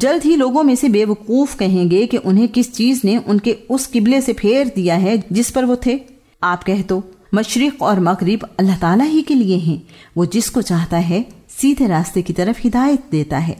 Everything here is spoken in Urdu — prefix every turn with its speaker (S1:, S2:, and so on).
S1: جلد ہی لوگوں میں سے بے وقوف کہیں گے کہ انہیں کس چیز نے ان کے اس قبلے سے پھیر دیا ہے جس پر وہ تھے۔ آپ کہہ دو، مشرق اور مغرب اللہ تعالیٰ ہی کے لیے ہیں۔ وہ جس کو چاہتا ہے، سیدھے راستے کی طرف ہدایت دیتا ہے۔